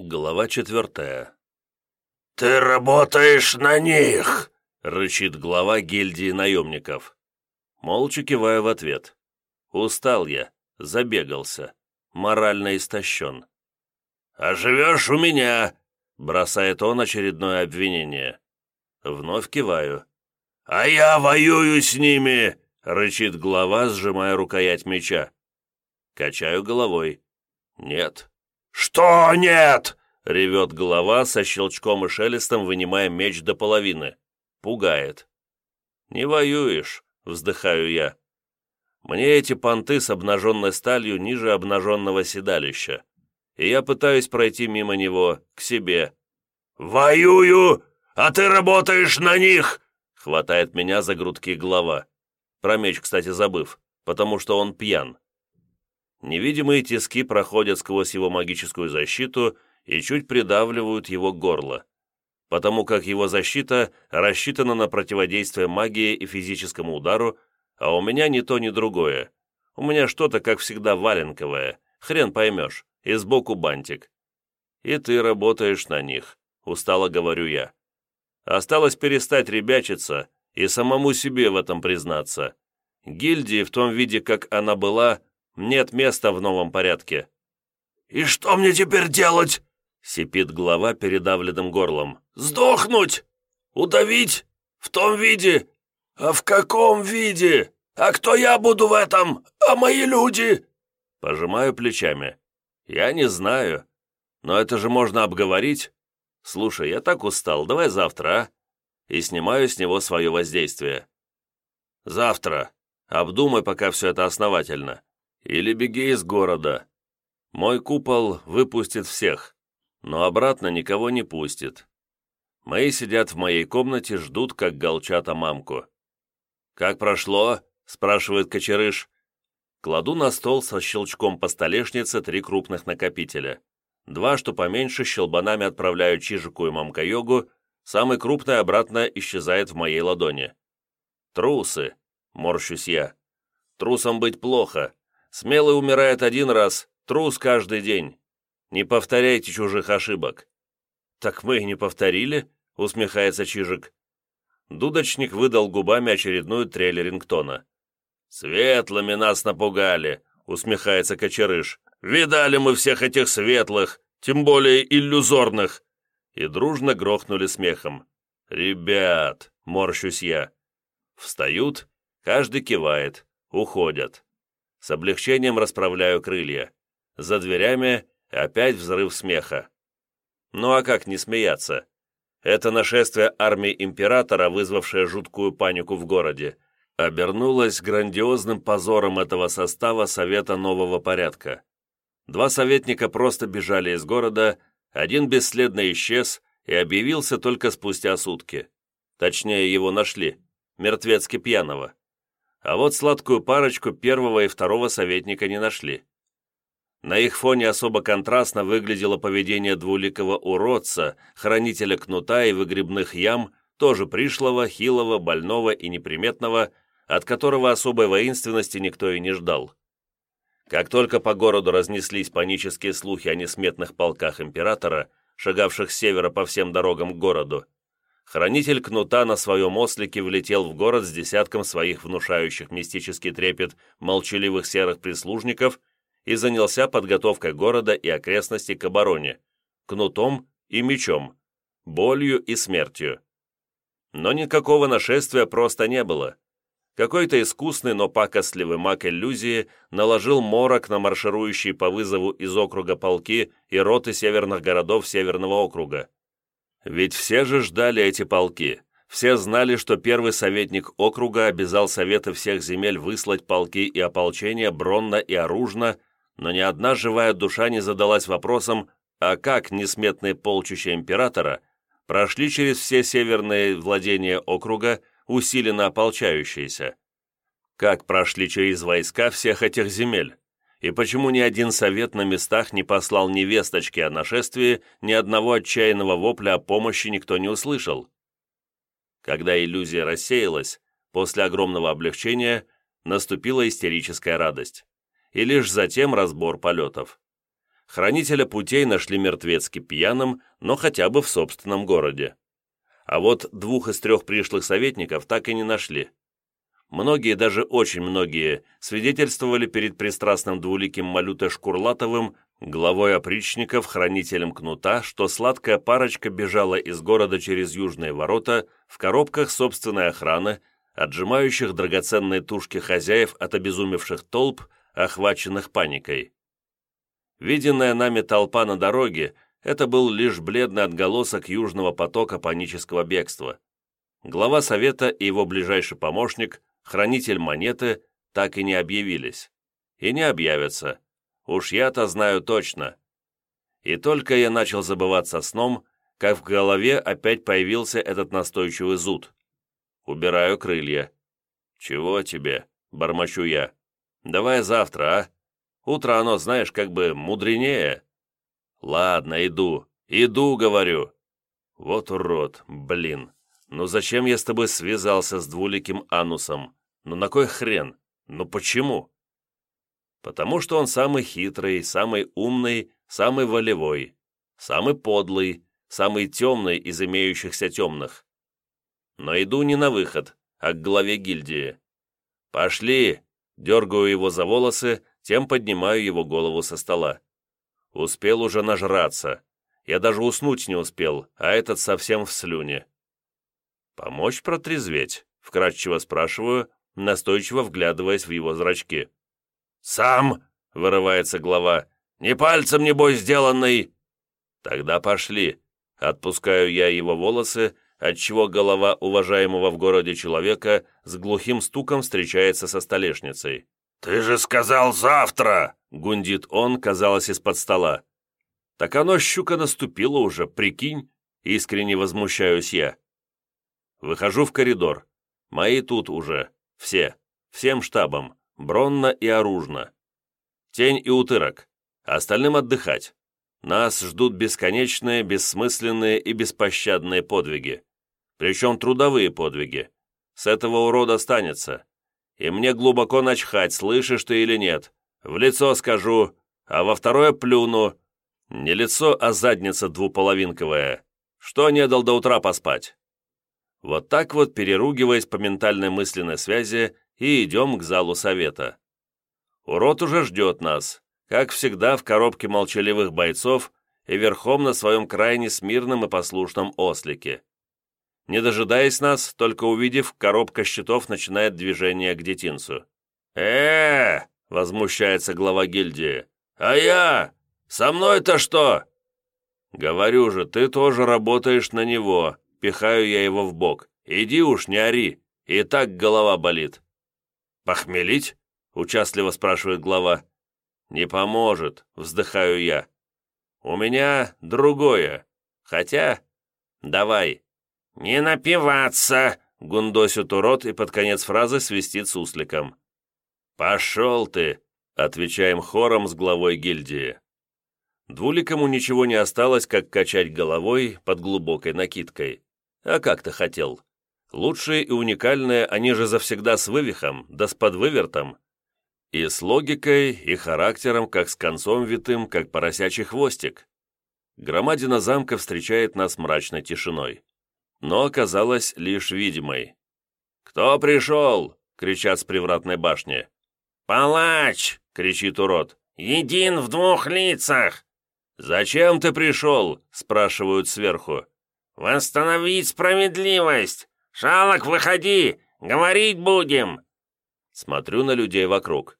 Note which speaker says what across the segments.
Speaker 1: Глава четвертая.
Speaker 2: «Ты работаешь на них!»
Speaker 1: — рычит глава гильдии наемников. Молча киваю в ответ. Устал я, забегался, морально истощен.
Speaker 2: «А живешь у меня!»
Speaker 1: — бросает он очередное обвинение. Вновь киваю.
Speaker 2: «А я воюю с ними!»
Speaker 1: — рычит глава, сжимая рукоять меча. Качаю головой. «Нет,
Speaker 2: «Что нет?»
Speaker 1: — ревет голова со щелчком и шелестом, вынимая меч до половины. Пугает. «Не воюешь», — вздыхаю я. «Мне эти понты с обнаженной сталью ниже обнаженного седалища, и я пытаюсь пройти мимо него, к себе».
Speaker 2: «Воюю, а ты работаешь на них!»
Speaker 1: — хватает меня за грудки голова. Про меч, кстати, забыв, потому что он пьян. Невидимые тиски проходят сквозь его магическую защиту и чуть придавливают его горло, потому как его защита рассчитана на противодействие магии и физическому удару, а у меня ни то, ни другое. У меня что-то, как всегда, валенковое, хрен поймешь, и сбоку бантик. И ты работаешь на них, устало говорю я. Осталось перестать ребячиться и самому себе в этом признаться. Гильдии в том виде, как она была, нет места в новом порядке».
Speaker 2: «И что мне теперь делать?»
Speaker 1: — сипит глава передавленным горлом.
Speaker 2: «Сдохнуть? Удавить? В том виде? А в каком виде? А кто я буду в этом? А мои люди?»
Speaker 1: Пожимаю плечами. «Я не знаю. Но это же можно обговорить. Слушай, я так устал, давай завтра, а?» И снимаю с него свое воздействие. «Завтра. Обдумай пока все это основательно. Или беги из города. Мой купол выпустит всех, но обратно никого не пустит. Мои сидят в моей комнате, ждут, как голчата мамку. «Как прошло?» – спрашивает Кочерыш. Кладу на стол со щелчком по столешнице три крупных накопителя. Два, что поменьше, щелбанами отправляю Чижику и Мамка-йогу, самый крупный обратно исчезает в моей ладони. «Трусы!» – морщусь я. «Трусом быть плохо, Смелый умирает один раз, трус каждый день. Не повторяйте чужих ошибок». «Так мы и не повторили», — усмехается Чижик. Дудочник выдал губами очередную трель рингтона. «Светлыми нас напугали», — усмехается Кочерыш. «Видали мы всех этих светлых, тем более иллюзорных». И дружно грохнули смехом. «Ребят!» — морщусь я. Встают, каждый кивает, уходят. С облегчением расправляю крылья. За дверями опять взрыв смеха. Ну а как не смеяться? Это нашествие армии императора, вызвавшее жуткую панику в городе, обернулось грандиозным позором этого состава Совета Нового Порядка. Два советника просто бежали из города, один бесследно исчез и объявился только спустя сутки. Точнее, его нашли, мертвецки пьяного. А вот сладкую парочку первого и второго советника не нашли. На их фоне особо контрастно выглядело поведение двуликого уродца, хранителя кнута и выгребных ям, тоже пришлого, хилого, больного и неприметного, от которого особой воинственности никто и не ждал. Как только по городу разнеслись панические слухи о несметных полках императора, шагавших с севера по всем дорогам к городу, Хранитель кнута на своем ослике влетел в город с десятком своих внушающих мистический трепет молчаливых серых прислужников и занялся подготовкой города и окрестностей к обороне, кнутом и мечом, болью и смертью. Но никакого нашествия просто не было. Какой-то искусный, но пакостливый маг иллюзии наложил морок на марширующие по вызову из округа полки и роты северных городов Северного округа. Ведь все же ждали эти полки. Все знали, что первый советник округа обязал советы всех земель выслать полки и ополчения бронно и оружно, но ни одна живая душа не задалась вопросом, а как несметные полчища императора прошли через все северные владения округа, усиленно ополчающиеся. Как прошли через войска всех этих земель? И почему ни один совет на местах не послал ни весточки о нашествии, ни одного отчаянного вопля о помощи никто не услышал. Когда иллюзия рассеялась, после огромного облегчения наступила истерическая радость. И лишь затем разбор полетов. хранителя путей нашли мертвецки пьяным, но хотя бы в собственном городе. А вот двух из трех пришлых советников так и не нашли. Многие, даже очень многие, свидетельствовали перед пристрастным двуликим Малюте Шкурлатовым, главой опричников, хранителем кнута, что сладкая парочка бежала из города через южные ворота в коробках собственной охраны, отжимающих драгоценные тушки хозяев от обезумевших толп, охваченных паникой. Виденная нами толпа на дороге – это был лишь бледный отголосок южного потока панического бегства. Глава совета и его ближайший помощник, хранитель монеты, так и не объявились. И не объявятся. Уж я-то знаю точно. И только я начал забываться сном, как в голове опять появился этот настойчивый зуд. Убираю крылья. «Чего тебе?» — бормочу я. «Давай завтра, а? Утро оно, знаешь, как бы мудренее». «Ладно, иду. Иду, говорю». «Вот урод, блин. Ну зачем я с тобой связался с двуликим анусом? Ну на кой хрен? Ну почему?» «Потому что он самый хитрый, самый умный, самый волевой, самый подлый, самый темный из имеющихся темных. Но иду не на выход, а к главе гильдии. «Пошли!» Дергаю его за волосы, тем поднимаю его голову со стола. Успел уже нажраться. Я даже уснуть не успел, а этот совсем в слюне. «Помочь протрезветь?» — вкратчиво спрашиваю, настойчиво вглядываясь в его зрачки.
Speaker 2: «Сам!» — вырывается глава. «Не пальцем, небось, сделанный!»
Speaker 1: «Тогда пошли!» Отпускаю я его волосы, отчего голова уважаемого в городе человека с глухим стуком встречается со столешницей.
Speaker 2: «Ты же сказал завтра!»
Speaker 1: — гундит он, казалось, из-под стола. «Так оно, щука, наступило уже, прикинь!» — искренне возмущаюсь я. Выхожу в коридор. Мои тут уже. Все. Всем штабом. Бронно и оружно. Тень и утырок. Остальным отдыхать. Нас ждут бесконечные, бессмысленные и беспощадные подвиги. Причем трудовые подвиги. С этого урода останется. И мне глубоко начхать, слышишь ты или нет. В лицо скажу, а во второе плюну. Не лицо, а задница двуполовинковая. Что не дал до утра поспать? Вот так вот, переругиваясь по ментальной мысленной связи, и идем к залу совета. Урод уже ждет нас, как всегда в коробке молчаливых бойцов и верхом на своем крайне смирном и послушном ослике. Не дожидаясь нас, только увидев, коробка щитов начинает движение к детинцу.
Speaker 2: э, возмущается глава гильдии. «А я? Со мной-то что?»
Speaker 1: «Говорю же, ты тоже работаешь на него», — пихаю я его в бок. «Иди уж, не ори, и так голова болит».
Speaker 2: «Похмелить?» — участливо спрашивает глава.
Speaker 1: «Не поможет», — вздыхаю я. «У меня другое. Хотя... Давай,
Speaker 2: «Не напиваться!» — гундосит урод и под конец фразы свистит сусликом.
Speaker 1: «Пошел ты!» — отвечаем хором с главой гильдии. Двуликому ничего не осталось, как качать головой под глубокой накидкой. А как ты хотел? Лучшие и уникальные они же завсегда с вывихом, да с подвывертом. И с логикой, и характером, как с концом витым, как поросячий хвостик. Громадина замка встречает нас мрачной тишиной но оказалась лишь видимой. «Кто пришел?» — кричат с привратной башни.
Speaker 2: «Палач!» — кричит урод. «Един в двух лицах!»
Speaker 1: «Зачем ты пришел?» — спрашивают сверху.
Speaker 2: «Восстановить справедливость! Шалок, выходи! Говорить будем!»
Speaker 1: Смотрю на людей вокруг.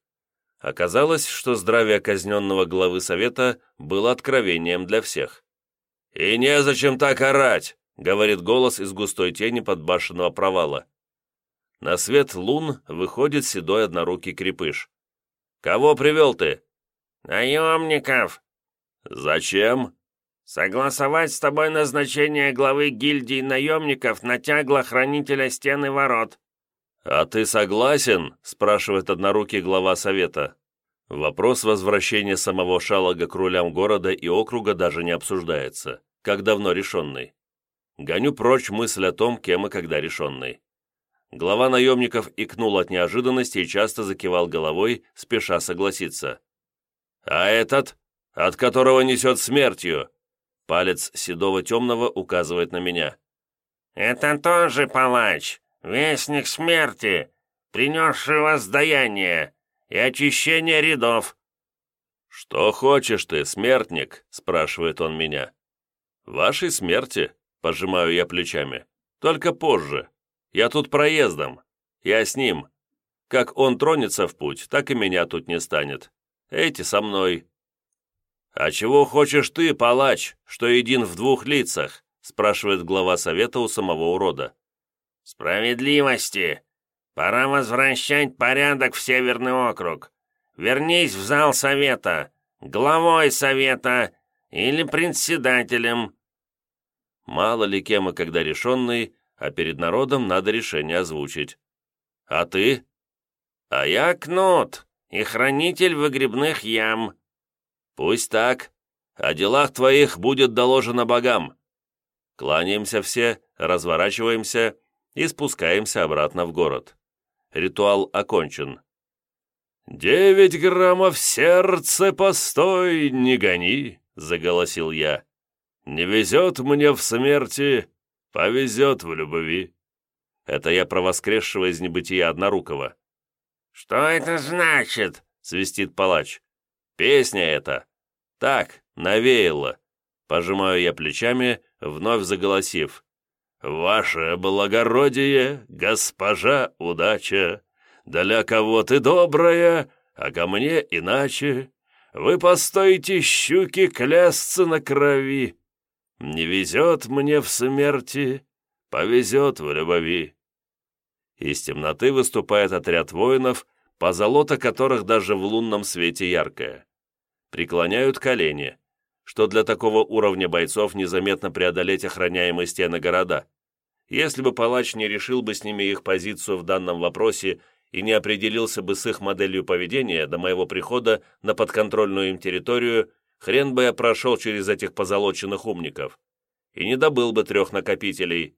Speaker 1: Оказалось, что здравие казненного главы совета было откровением для всех.
Speaker 2: «И незачем так орать!»
Speaker 1: говорит голос из густой тени подбашенного провала. На свет лун выходит седой однорукий крепыш. «Кого привел ты?»
Speaker 2: «Наемников».
Speaker 1: «Зачем?»
Speaker 2: «Согласовать с тобой назначение главы гильдии наемников на тягло-хранителя стены ворот».
Speaker 1: «А ты согласен?» – спрашивает однорукий глава совета. Вопрос возвращения самого Шалага к рулям города и округа даже не обсуждается, как давно решенный. Гоню прочь мысль о том, кем и когда решенный. Глава наемников икнул от неожиданности и часто закивал головой, спеша согласиться. «А этот?» — от которого несет смертью!» Палец седого темного указывает на меня.
Speaker 3: «Это тоже палач, вестник смерти, принесший воздаяние и очищение рядов».
Speaker 1: «Что хочешь ты, смертник?» — спрашивает он меня. «Вашей смерти», — пожимаю я плечами. «Только позже. Я тут проездом. Я с ним. Как он тронется в путь, так и меня тут не станет. Эти со мной». «А чего хочешь ты, палач, что един в двух лицах?» спрашивает глава совета у самого урода.
Speaker 3: «Справедливости! Пора возвращать порядок в Северный округ. Вернись в зал совета, главой совета или председателем».
Speaker 1: Мало ли кем и когда решенный, а перед народом надо решение озвучить. «А ты?»
Speaker 3: «А я Кнут и хранитель выгребных ям».
Speaker 1: «Пусть так. О делах твоих будет доложено богам. Кланяемся все, разворачиваемся и спускаемся обратно в город. Ритуал окончен. «Девять граммов сердце постой, не гони!» — заголосил я. «Не везет мне в смерти, повезет в любви». Это я про воскресшего из небытия Однорукого.
Speaker 3: «Что это значит?»
Speaker 1: — свистит палач. «Песня это. Так, навеяло. Пожимаю я плечами, вновь заголосив. «Ваше благородие, госпожа удача, для кого ты добрая, а ко мне иначе. Вы постоите щуки клясться на крови. Не везет мне в смерти, повезет в любви». Из темноты выступает отряд воинов, позолота которых даже в лунном свете яркое. Преклоняют колени, что для такого уровня бойцов незаметно преодолеть охраняемые стены города. Если бы палач не решил бы с ними их позицию в данном вопросе и не определился бы с их моделью поведения до моего прихода на подконтрольную им территорию, хрен бы я прошел через этих позолоченных умников и не добыл бы трех накопителей.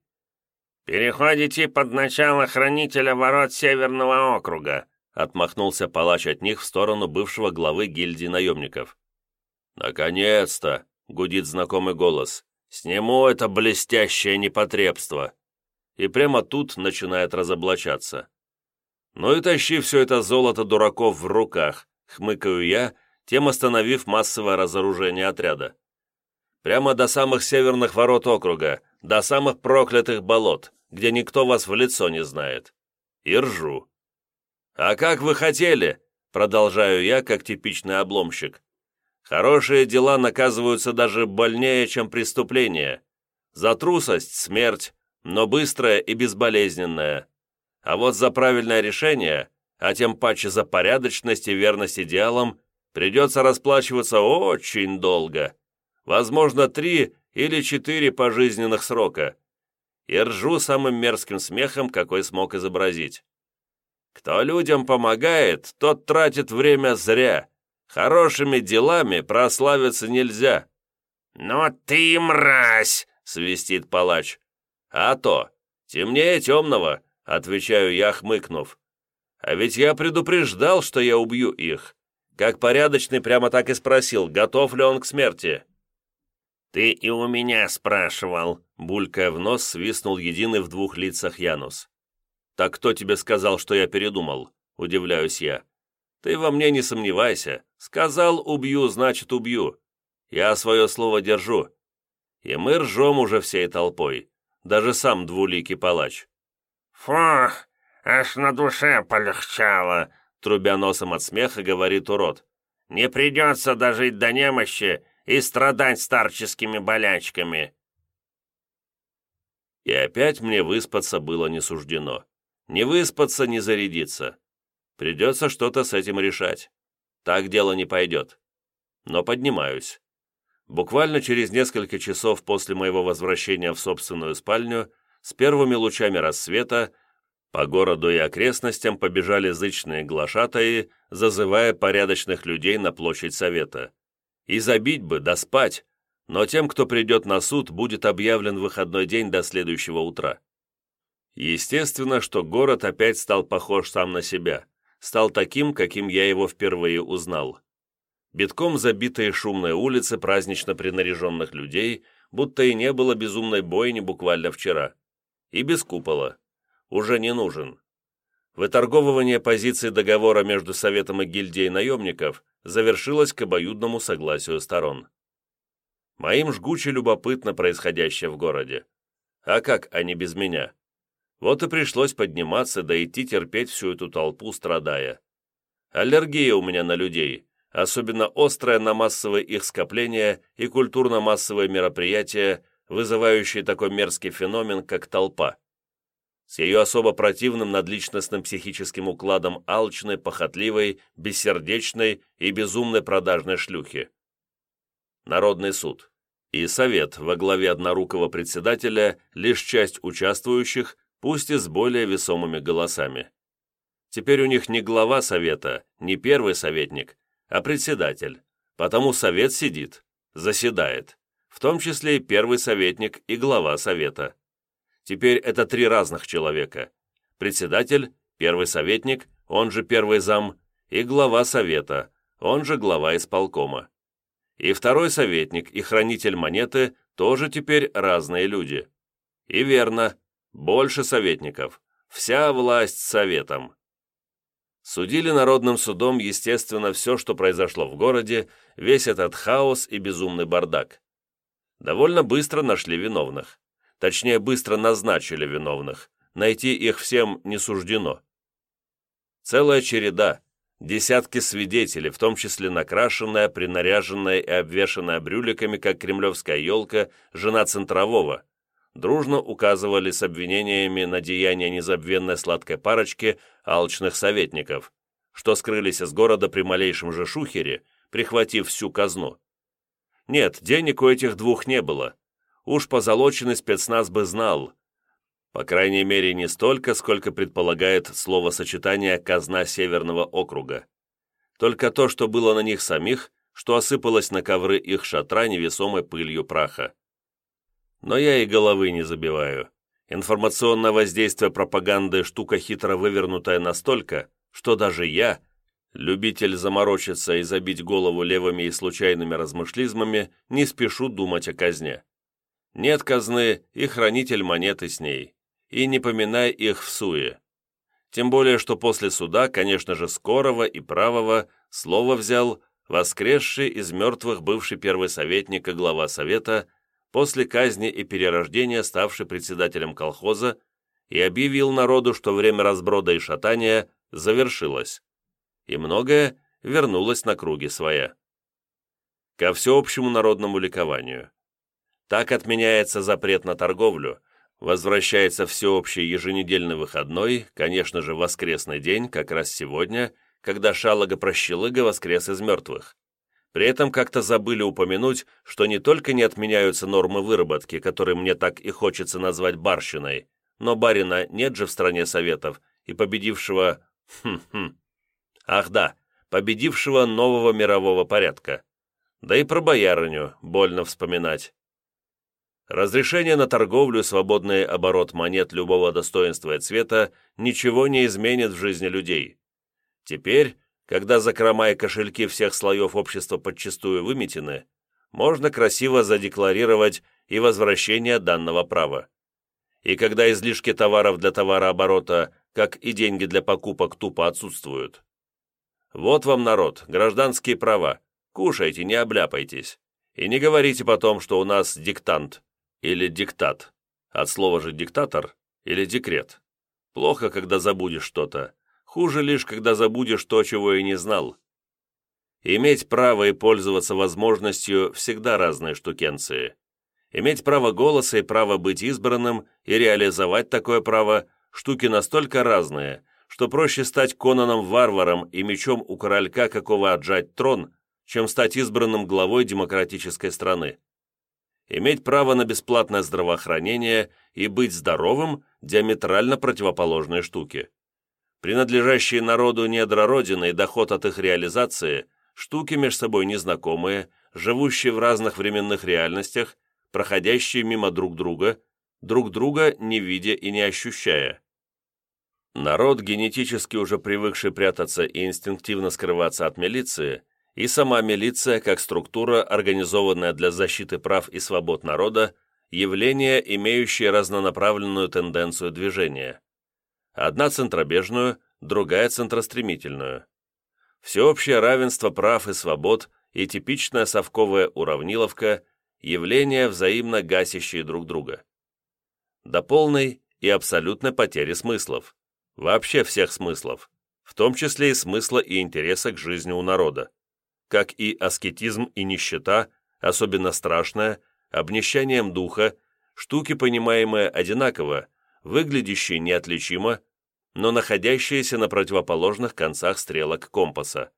Speaker 3: «Переходите под начало хранителя ворот Северного округа», отмахнулся палач от них в сторону бывшего главы гильдии наемников.
Speaker 1: «Наконец-то!» — гудит знакомый голос. «Сниму это блестящее непотребство!» И прямо тут начинает разоблачаться. «Ну и тащи все это золото дураков в руках», — хмыкаю я, тем остановив массовое разоружение отряда. «Прямо до самых северных ворот округа, до самых проклятых болот, где никто вас в лицо не знает. И ржу». «А как вы хотели?» — продолжаю я, как типичный обломщик. Хорошие дела наказываются даже больнее, чем преступления. За трусость – смерть, но быстрая и безболезненная. А вот за правильное решение, а тем паче за порядочность и верность идеалам, придется расплачиваться очень долго. Возможно, три или четыре пожизненных срока. И ржу самым мерзким смехом, какой смог изобразить. Кто людям помогает, тот тратит время зря – Хорошими делами прославиться нельзя».
Speaker 3: «Но ты мразь!» — свистит палач.
Speaker 1: «А то! Темнее темного!» — отвечаю я, хмыкнув. «А ведь я предупреждал, что я убью их. Как порядочный прямо так и спросил, готов ли он к смерти».
Speaker 3: «Ты и у меня спрашивал», —
Speaker 1: булькая в нос, свистнул единый в двух лицах Янус. «Так кто тебе сказал, что я передумал?» — удивляюсь я. Ты во мне не сомневайся. Сказал убью, значит убью. Я свое слово держу. И мы ржем уже всей толпой. Даже сам двуликий палач.
Speaker 3: Фух, аж на душе полегчало,
Speaker 1: трубя носом от смеха, говорит урод.
Speaker 3: Не придется дожить до немощи и страдать старческими болячками.
Speaker 1: И опять мне выспаться было не суждено. Не выспаться, не зарядиться. Придется что-то с этим решать. Так дело не пойдет. Но поднимаюсь. Буквально через несколько часов после моего возвращения в собственную спальню, с первыми лучами рассвета, по городу и окрестностям побежали зычные глашатаи, зазывая порядочных людей на площадь совета. И забить бы, да спать, но тем, кто придет на суд, будет объявлен выходной день до следующего утра. Естественно, что город опять стал похож сам на себя стал таким, каким я его впервые узнал. битком забитые шумные улицы празднично принаряженных людей, будто и не было безумной бойни буквально вчера. И без купола. Уже не нужен. Выторговывание позиции договора между Советом и гильдией наемников завершилось к обоюдному согласию сторон. Моим жгуче любопытно происходящее в городе. А как они без меня? Вот и пришлось подниматься да идти терпеть всю эту толпу, страдая. Аллергия у меня на людей, особенно острая на массовое их скопление и культурно-массовые мероприятия, вызывающие такой мерзкий феномен, как толпа. С ее особо противным надличностным психическим укладом алчной, похотливой, бессердечной и безумной продажной шлюхи. Народный суд и совет во главе однорукого председателя лишь часть участвующих, пусть и с более весомыми голосами. Теперь у них не глава совета, не первый советник, а председатель, потому совет сидит, заседает, в том числе и первый советник и глава совета. Теперь это три разных человека. Председатель, первый советник, он же первый зам, и глава совета, он же глава исполкома. И второй советник и хранитель монеты тоже теперь разные люди. И верно, больше советников, вся власть советом. Судили народным судом, естественно, все, что произошло в городе, весь этот хаос и безумный бардак. Довольно быстро нашли виновных. Точнее, быстро назначили виновных. Найти их всем не суждено. Целая череда, десятки свидетелей, в том числе накрашенная, принаряженная и обвешанная брюликами, как кремлевская елка, жена Центрового, дружно указывали с обвинениями на деяния незабвенной сладкой парочки алчных советников, что скрылись из города при малейшем же шухере, прихватив всю казну. Нет, денег у этих двух не было. Уж позолоченный спецназ бы знал. По крайней мере, не столько, сколько предполагает словосочетание «казна Северного округа». Только то, что было на них самих, что осыпалось на ковры их шатра невесомой пылью праха. Но я и головы не забиваю. Информационное воздействие пропаганды – штука хитро вывернутая настолько, что даже я, любитель заморочиться и забить голову левыми и случайными размышлизмами, не спешу думать о казне. Нет казны и хранитель монеты с ней, и не поминай их в суе. Тем более, что после суда, конечно же, скорого и правого, слово взял воскресший из мертвых бывший первый советник и глава совета – после казни и перерождения ставший председателем колхоза, и объявил народу, что время разброда и шатания завершилось, и многое вернулось на круги своя. Ко всеобщему народному ликованию. Так отменяется запрет на торговлю, возвращается всеобщий еженедельный выходной, конечно же, воскресный день, как раз сегодня, когда Шалага-Прощелыга воскрес из мертвых. При этом как-то забыли упомянуть, что не только не отменяются нормы выработки, которые мне так и хочется назвать барщиной, но барина нет же в стране советов и победившего... Хм-хм. Ах да, победившего нового мирового порядка. Да и про боярыню больно вспоминать. Разрешение на торговлю свободный оборот монет любого достоинства и цвета ничего не изменит в жизни людей. Теперь когда закрома и кошельки всех слоев общества подчастую выметены, можно красиво задекларировать и возвращение данного права. И когда излишки товаров для товарооборота, как и деньги для покупок, тупо отсутствуют. Вот вам, народ, гражданские права. Кушайте, не обляпайтесь. И не говорите потом, что у нас диктант или диктат. От слова же диктатор или декрет. Плохо, когда забудешь что-то. Хуже лишь, когда забудешь то, чего и не знал. Иметь право и пользоваться возможностью всегда разные штукенции. Иметь право голоса и право быть избранным и реализовать такое право – штуки настолько разные, что проще стать Конаном-варваром и мечом у королька какого отжать трон, чем стать избранным главой демократической страны. Иметь право на бесплатное здравоохранение и быть здоровым – диаметрально противоположные штуки принадлежащие народу недра Родины и доход от их реализации, штуки между собой незнакомые, живущие в разных временных реальностях, проходящие мимо друг друга, друг друга не видя и не ощущая. Народ, генетически уже привыкший прятаться и инстинктивно скрываться от милиции, и сама милиция как структура, организованная для защиты прав и свобод народа, явление, имеющее разнонаправленную тенденцию движения. Одна центробежную, другая центростремительную. Всеобщее равенство прав и свобод и типичная совковая уравниловка – явления, взаимно гасящие друг друга. До полной и абсолютной потери смыслов. Вообще всех смыслов, в том числе и смысла и интереса к жизни у народа. Как и аскетизм и нищета, особенно страшная, обнищанием духа, штуки, понимаемые одинаково, выглядящие неотличимо, но находящиеся на противоположных концах стрелок компаса.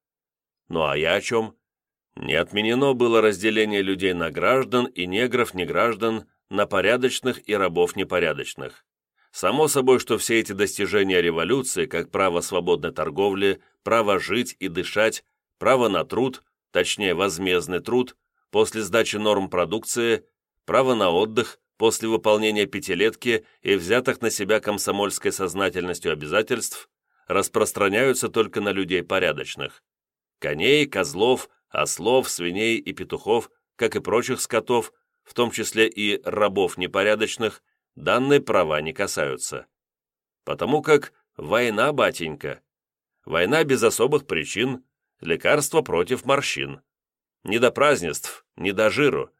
Speaker 1: Ну а я о чем? Не отменено было разделение людей на граждан и негров-неграждан, на порядочных и рабов непорядочных. Само собой, что все эти достижения революции, как право свободной торговли, право жить и дышать, право на труд, точнее возмездный труд, после сдачи норм продукции, право на отдых после выполнения пятилетки и взятых на себя комсомольской сознательностью обязательств, распространяются только на людей порядочных. Коней, козлов, ослов, свиней и петухов, как и прочих скотов, в том числе и рабов непорядочных, данные права не касаются. Потому как война, батенька. Война без особых причин, лекарство против морщин. Не до празднеств, не до жиру.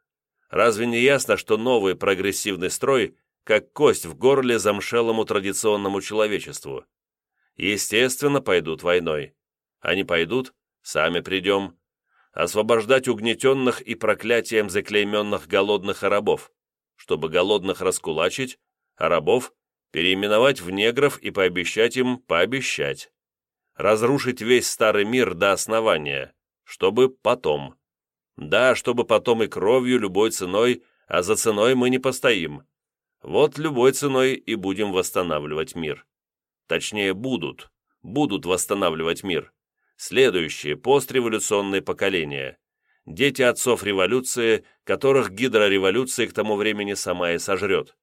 Speaker 1: Разве не ясно, что новый прогрессивный строй, как кость в горле замшелому традиционному человечеству? Естественно, пойдут войной. Они пойдут, сами придем. Освобождать угнетенных и проклятием заклейменных голодных рабов чтобы голодных раскулачить, а рабов переименовать в негров и пообещать им пообещать. Разрушить весь старый мир до основания, чтобы потом. Да, чтобы потом и кровью любой ценой, а за ценой мы не постоим. Вот любой ценой и будем восстанавливать мир. Точнее, будут, будут восстанавливать мир. Следующие постреволюционные поколения дети отцов революции, которых гидра революции к тому времени сама и сожрет.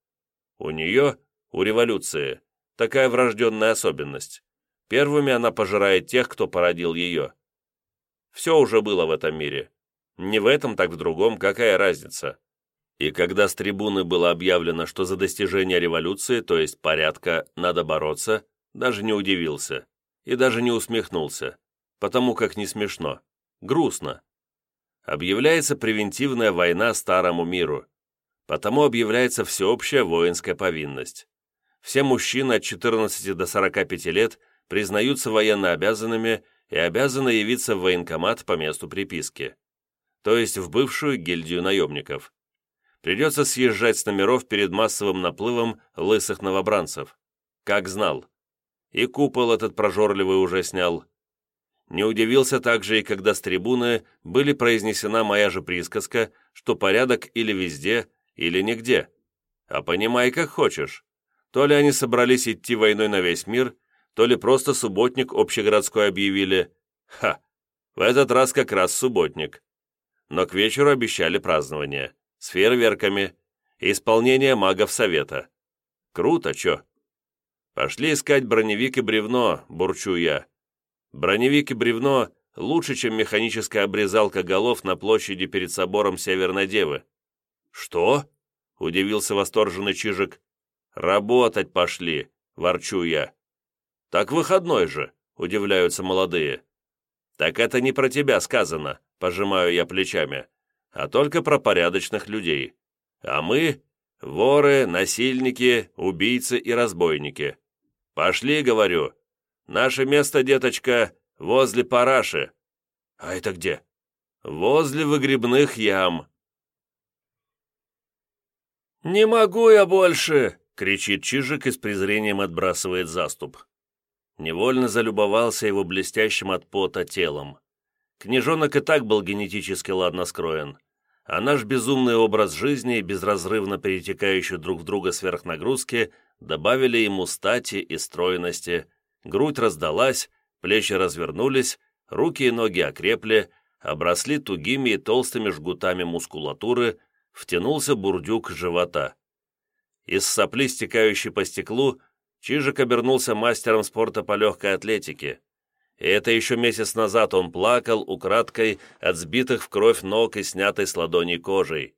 Speaker 1: У нее, у революции, такая врожденная особенность. Первыми она пожирает тех, кто породил ее. Все уже было в этом мире. Не в этом, так в другом, какая разница? И когда с трибуны было объявлено, что за достижение революции, то есть порядка, надо бороться, даже не удивился. И даже не усмехнулся. Потому как не смешно. Грустно объявляется превентивная война старому миру. Потому объявляется всеобщая воинская повинность. Все мужчины от 14 до 45 лет признаются военнообязанными и обязаны явиться в военкомат по месту приписки, то есть в бывшую гильдию наемников. Придется съезжать с номеров перед массовым наплывом лысых новобранцев. Как знал. И купол этот прожорливый уже снял, не удивился также и когда с трибуны были произнесена моя же присказка, что порядок или везде, или нигде. А понимай, как хочешь. То ли они собрались идти войной на весь мир, то ли просто субботник общегородской объявили. Ха! В этот раз как раз субботник. Но к вечеру обещали празднование, с фейерверками и исполнение магов совета. Круто, чё? Пошли искать броневик и бревно, бурчу я. Броневик и бревно лучше, чем механическая обрезалка голов на площади перед собором Северной Девы. «Что?» — удивился восторженный Чижик. «Работать пошли», — ворчу я. «Так выходной же», — удивляются молодые. «Так это не про тебя сказано», — пожимаю я плечами, «а только про порядочных людей. А мы — воры, насильники, убийцы и разбойники. Пошли, говорю, Наше место, деточка, возле параши». «А это где?» «Возле выгребных ям».
Speaker 2: «Не могу я больше!»
Speaker 1: — кричит Чижик и с презрением отбрасывает заступ. Невольно залюбовался его блестящим от пота телом. Княжонок и так был генетически ладно скроен, а наш безумный образ жизни и безразрывно перетекающий друг в друга сверхнагрузки добавили ему стати и стройности, грудь раздалась, плечи развернулись, руки и ноги окрепли, обросли тугими и толстыми жгутами мускулатуры, втянулся бурдюк живота. Из сопли, стекающей по стеклу, Чижик обернулся мастером спорта по легкой атлетике. И это еще месяц назад он плакал украдкой от сбитых в кровь ног и снятой с ладоней кожей.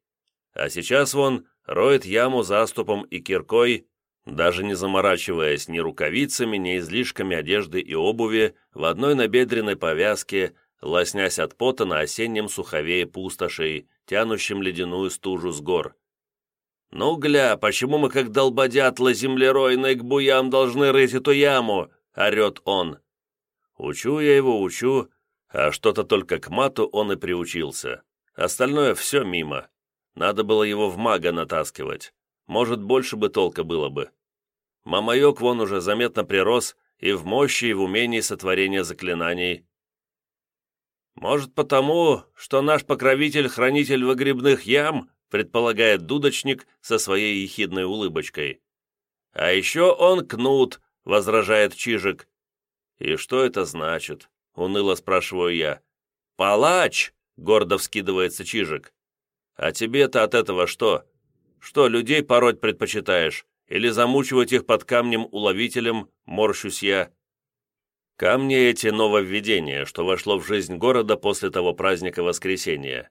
Speaker 1: А сейчас вон роет яму заступом и киркой, даже не заморачиваясь ни рукавицами, ни излишками одежды и обуви, в одной набедренной повязке, лоснясь от пота на осеннем суховее пустошей, тянущем ледяную стужу с гор. «Ну, гля, почему мы, как долбодятла землеройной, к буям должны рыть эту яму?» — орет он. Учу я его, учу, а что-то только к мату он и приучился. Остальное все мимо. Надо было его в мага натаскивать. Может, больше бы толка было бы. Мамаек вон уже заметно прирос и в мощи, и в умении сотворения заклинаний. Может, потому, что наш покровитель — хранитель выгребных ям, предполагает дудочник со своей ехидной улыбочкой. «А еще он кнут», — возражает Чижик. «И что это значит?» — уныло спрашиваю я. «Палач!» — гордо вскидывается Чижик. «А тебе-то от этого что? Что, людей пороть предпочитаешь? Или замучивать их под камнем-уловителем, морщусь я?» Камни эти нововведения, что вошло в жизнь города после того праздника Воскресения.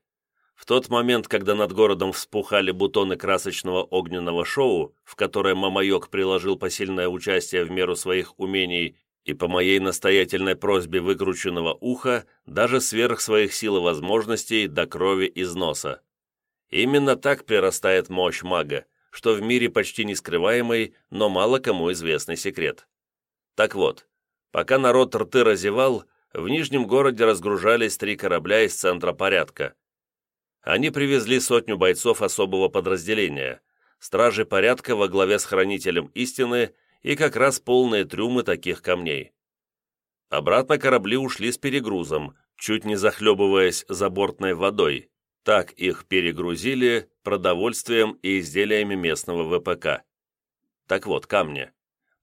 Speaker 1: В тот момент, когда над городом вспухали бутоны красочного огненного шоу, в которое Мамайок приложил посильное участие в меру своих умений и по моей настоятельной просьбе выкрученного уха, даже сверх своих сил и возможностей до крови из носа. Именно так прирастает мощь мага, что в мире почти не скрываемый, но мало кому известный секрет. Так вот, пока народ рты разевал, в Нижнем городе разгружались три корабля из центра порядка – они привезли сотню бойцов особого подразделения, стражи порядка во главе с хранителем истины и как раз полные трюмы таких камней. Обратно корабли ушли с перегрузом, чуть не захлебываясь забортной водой. Так их перегрузили продовольствием и изделиями местного ВПК. Так вот, камни.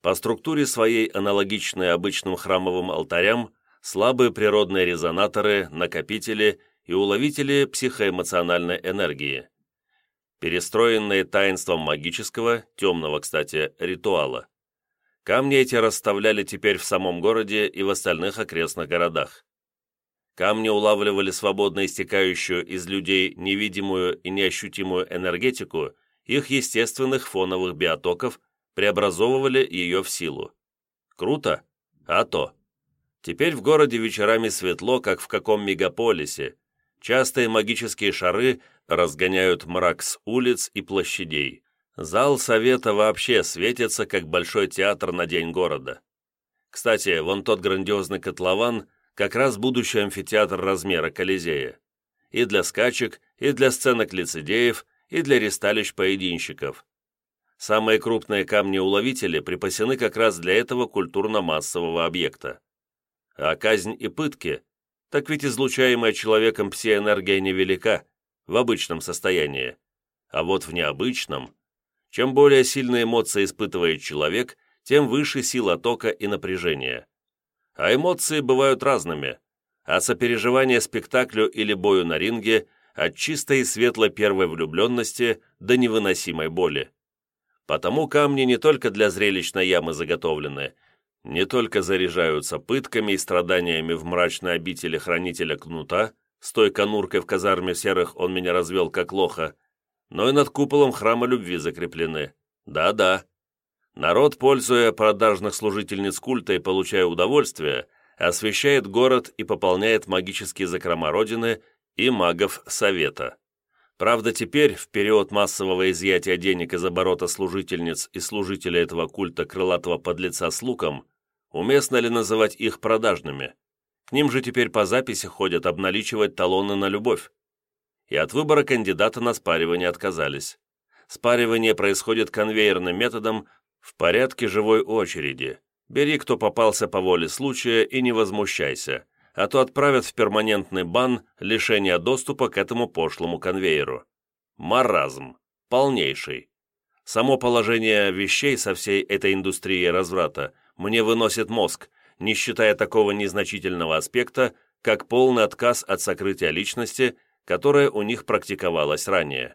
Speaker 1: По структуре своей аналогичные обычным храмовым алтарям, слабые природные резонаторы, накопители и уловители психоэмоциональной энергии, перестроенные таинством магического, темного, кстати, ритуала. Камни эти расставляли теперь в самом городе и в остальных окрестных городах. Камни улавливали свободно истекающую из людей невидимую и неощутимую энергетику их естественных фоновых биотоков, преобразовывали ее в силу. Круто? А то. Теперь в городе вечерами светло, как в каком мегаполисе, Частые магические шары разгоняют мрак с улиц и площадей. Зал совета вообще светится, как большой театр на день города. Кстати, вон тот грандиозный котлован – как раз будущий амфитеатр размера Колизея. И для скачек, и для сценок лицедеев, и для ресталищ поединщиков. Самые крупные камни-уловители припасены как раз для этого культурно-массового объекта. А казнь и пытки так ведь излучаемая человеком псиэнергия невелика в обычном состоянии. А вот в необычном, чем более сильные эмоции испытывает человек, тем выше сила тока и напряжения. А эмоции бывают разными, от сопереживания спектаклю или бою на ринге, от чистой и светлой первой влюбленности до невыносимой боли. Потому камни не только для зрелищной ямы заготовлены – не только заряжаются пытками и страданиями в мрачной обители хранителя кнута, с той конуркой в казарме серых он меня развел как лоха, но и над куполом храма любви закреплены. Да-да. Народ, пользуя продажных служительниц культа и получая удовольствие, освещает город и пополняет магические закрома Родины и магов Совета. Правда, теперь, в период массового изъятия денег из оборота служительниц и служителя этого культа крылатого подлеца с луком, уместно ли называть их продажными? К ним же теперь по записи ходят обналичивать талоны на любовь. И от выбора кандидата на спаривание отказались. Спаривание происходит конвейерным методом в порядке живой очереди. Бери, кто попался по воле случая, и не возмущайся а то отправят в перманентный бан лишение доступа к этому пошлому конвейеру. Маразм. Полнейший. Само положение вещей со всей этой индустрией разврата мне выносит мозг, не считая такого незначительного аспекта, как полный отказ от сокрытия личности, которое у них практиковалось ранее.